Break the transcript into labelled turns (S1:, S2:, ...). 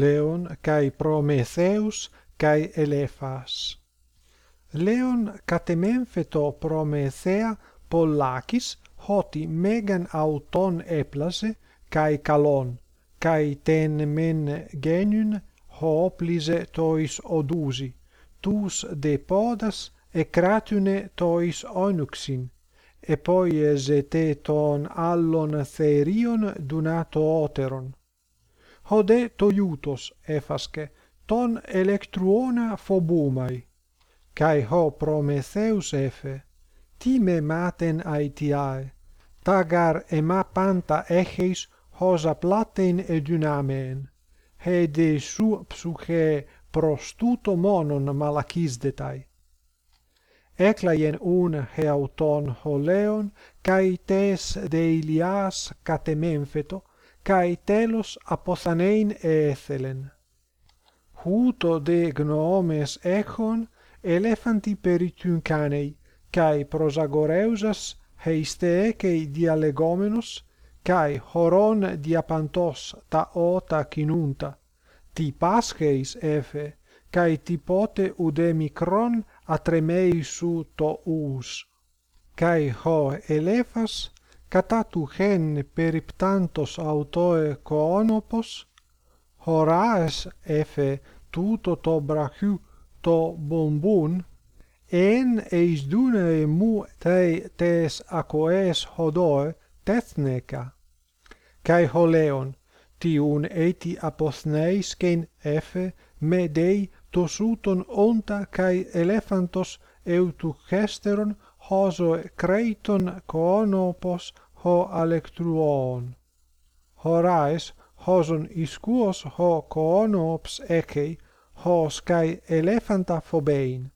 S1: Leon kai Prometheus kai Elephas. Leon catemenfeto Promethea Pollakis hoti megan auton eplase kai kalon kai ten men genyn hoplise tois odusi tous de podas e kratune tois onuxin e poi te ton allon therion dunato oteron hode to iutos efaske ton electruona phobumai kai ho prometheus efe ti me maten aitiae tagar e ma panta echeis hosa platen e dynamen he de su psuche prostuto monon malakisdetai Έκλαγεν ούν heauton ho leon, kai tes de Ilias catemempheto, kai telos aposanein eethelen. Huto de gnomes echon elephanti elefanti perityncanei, kai prosagoreusas heisteekei dialegomenos, kai horon diapantos ta ota kinunta, ti pascheis efe, kai ti pote udemikron atremei su to us. Kai ho elephas κατά του χέν περιπτάντος αυτοε κοόνοπος, χωράες εφε τούτο το bombun το μπομπούν, εν εις δούνε μου τε τες ακοές χωδόε τεθνεκα. Καί χολέον, tiun eti apothneis ken efe me dei tosúton onta kai elephantos eutuchesteron hoso creiton conopos ho alectruon. Horaes hoson iscuos ho coonops ecei, hos skai elephanta phobein.